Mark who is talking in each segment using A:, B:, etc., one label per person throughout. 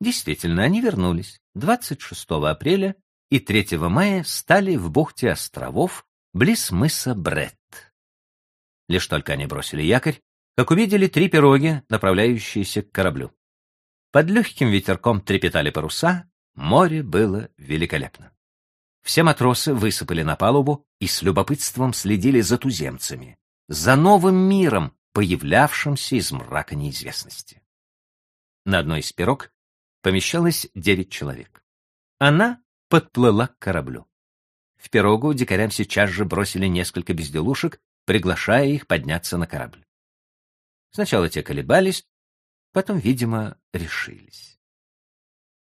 A: Действительно, они вернулись 26 апреля и 3 мая стали в бухте островов близ мыса Брет. Лишь только они бросили якорь, как увидели три пироги, направляющиеся к кораблю. Под легким ветерком трепетали паруса, море было великолепно. Все матросы высыпали на палубу и с любопытством следили за туземцами, за новым миром, появлявшимся из мрака неизвестности. На одной из пирог помещалось девять человек. Она подплыла к кораблю. В пирогу дикарям сейчас же бросили несколько безделушек, приглашая их подняться на корабль. Сначала те колебались, потом, видимо, решились.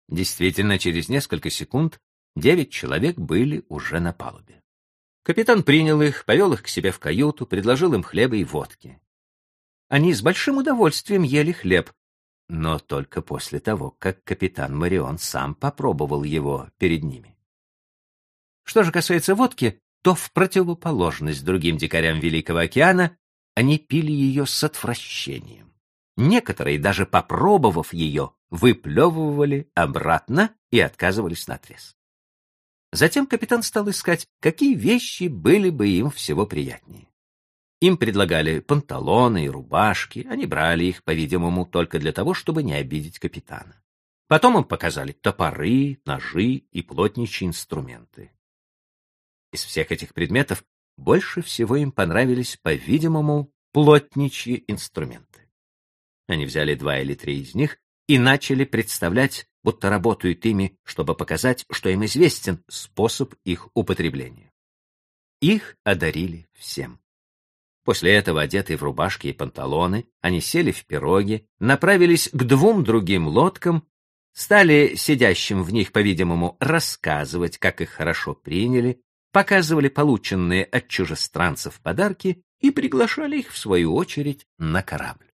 A: Действительно, через несколько секунд девять человек были уже на палубе. Капитан принял их, повел их к себе в каюту, предложил им хлеба и водки. Они с большим удовольствием ели хлеб, но только после того, как капитан Марион сам попробовал его перед ними. Что же касается водки, то в противоположность другим дикарям Великого океана они пили ее с отвращением. Некоторые, даже попробовав ее, выплевывали обратно и отказывались наотрез. Затем капитан стал искать, какие вещи были бы им всего приятнее. Им предлагали панталоны и рубашки, они брали их, по-видимому, только для того, чтобы не обидеть капитана. Потом им показали топоры, ножи и плотничьи инструменты. Из всех этих предметов больше всего им понравились, по-видимому, плотничьи инструменты. Они взяли два или три из них и начали представлять, будто работают ими, чтобы показать, что им известен способ их употребления. Их одарили всем. После этого, одетые в рубашки и панталоны, они сели в пироги, направились к двум другим лодкам, стали сидящим в них, по-видимому, рассказывать, как их хорошо приняли, показывали полученные от чужестранцев подарки и приглашали их, в свою очередь, на корабль.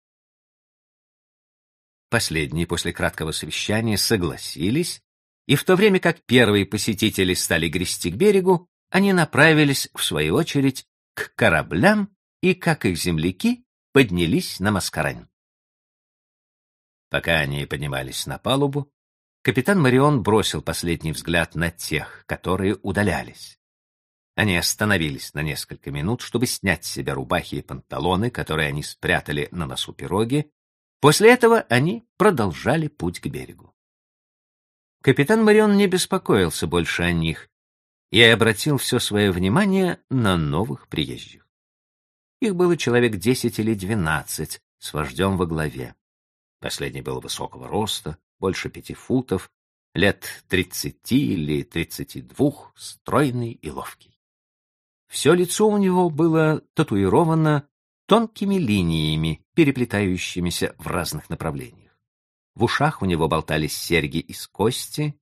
A: Последние после краткого совещания согласились, и в то время как первые посетители стали грести к берегу, они направились, в свою очередь, к кораблям и, как их земляки, поднялись на Маскарань. Пока они поднимались на палубу, капитан Марион бросил последний взгляд на тех, которые удалялись. Они остановились на несколько минут, чтобы снять с себя рубахи и панталоны, которые они спрятали на носу пироги. После этого они продолжали путь к берегу. Капитан Марион не беспокоился больше о них и обратил все свое внимание на новых приезжих. Их было человек десять или двенадцать, с вождем во главе. Последний был высокого роста, больше пяти футов, лет тридцати или тридцати двух, стройный и ловкий. Все лицо у него было татуировано тонкими линиями, переплетающимися в разных направлениях. В ушах у него болтались серьги из кости,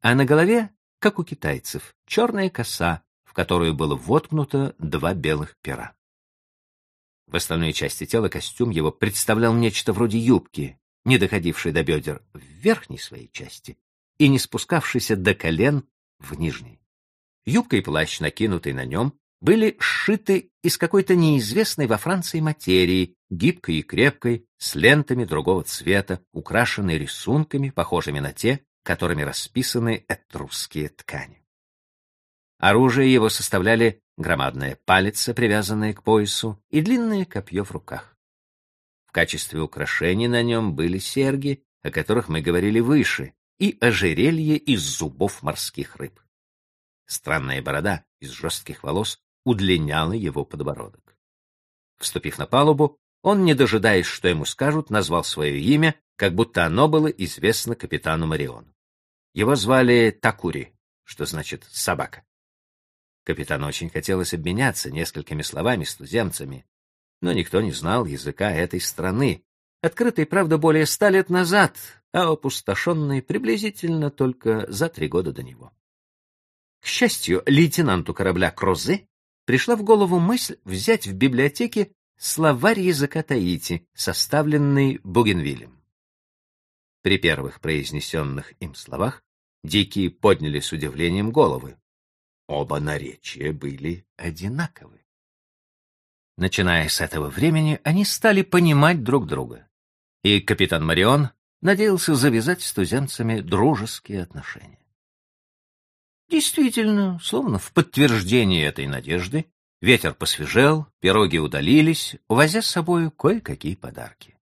A: а на голове, как у китайцев, черная коса, в которую было воткнуто два белых пера. В остальной части тела костюм его представлял нечто вроде юбки, не доходившей до бедер в верхней своей части и не спускавшейся до колен в нижней. Юбка и плащ, накинутый на нем, были сшиты из какой-то неизвестной во Франции материи, гибкой и крепкой, с лентами другого цвета, украшенной рисунками, похожими на те, которыми расписаны этрусские ткани. Оружие его составляли громадная палица, привязанная к поясу, и длинное копье в руках. В качестве украшений на нем были серьги, о которых мы говорили выше, и ожерелье из зубов морских рыб. Странная борода из жестких волос удлиняла его подбородок. Вступив на палубу, он, не дожидаясь, что ему скажут, назвал свое имя, как будто оно было известно капитану Мариону. Его звали Такури, что значит «собака». Капитану очень хотелось обменяться несколькими словами с туземцами, но никто не знал языка этой страны, открытой, правда, более ста лет назад, а опустошенной приблизительно только за три года до него. К счастью, лейтенанту корабля Крозе пришла в голову мысль взять в библиотеке словарь языка Таити, составленный Бугенвиллем. При первых произнесенных им словах дикие подняли с удивлением головы. Оба наречия были одинаковы. Начиная с этого времени, они стали понимать друг друга. И капитан Марион надеялся завязать с туземцами дружеские отношения. Действительно, словно в подтверждение этой надежды, ветер посвежел, пироги удалились, увозя с собой кое-какие подарки.